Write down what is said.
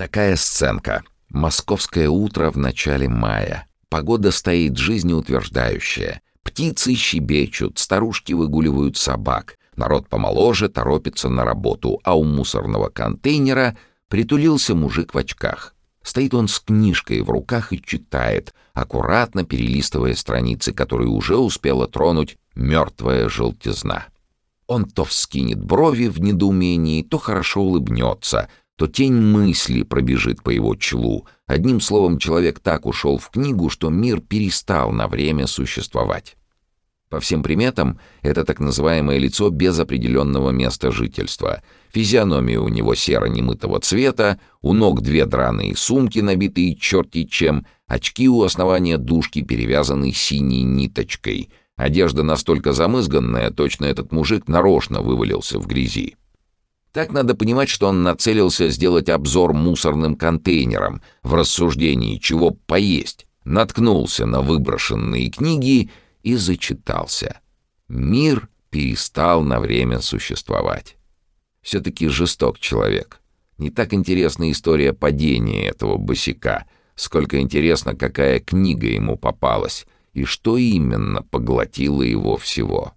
Такая сценка. Московское утро в начале мая. Погода стоит жизнеутверждающая. Птицы щебечут, старушки выгуливают собак. Народ помоложе торопится на работу, а у мусорного контейнера притулился мужик в очках. Стоит он с книжкой в руках и читает, аккуратно перелистывая страницы, которые уже успела тронуть мертвая желтизна. Он то вскинет брови в недоумении, то хорошо улыбнется, то тень мысли пробежит по его челу. Одним словом, человек так ушел в книгу, что мир перестал на время существовать. По всем приметам, это так называемое лицо без определенного места жительства. Физиономия у него серо-немытого цвета, у ног две драные сумки, набитые черти чем, очки у основания дужки перевязаны синей ниточкой. Одежда настолько замызганная, точно этот мужик нарочно вывалился в грязи. Так надо понимать, что он нацелился сделать обзор мусорным контейнером в рассуждении, чего поесть, наткнулся на выброшенные книги и зачитался. Мир перестал на время существовать. Все-таки жесток человек. Не так интересна история падения этого босика, сколько интересно, какая книга ему попалась и что именно поглотило его всего.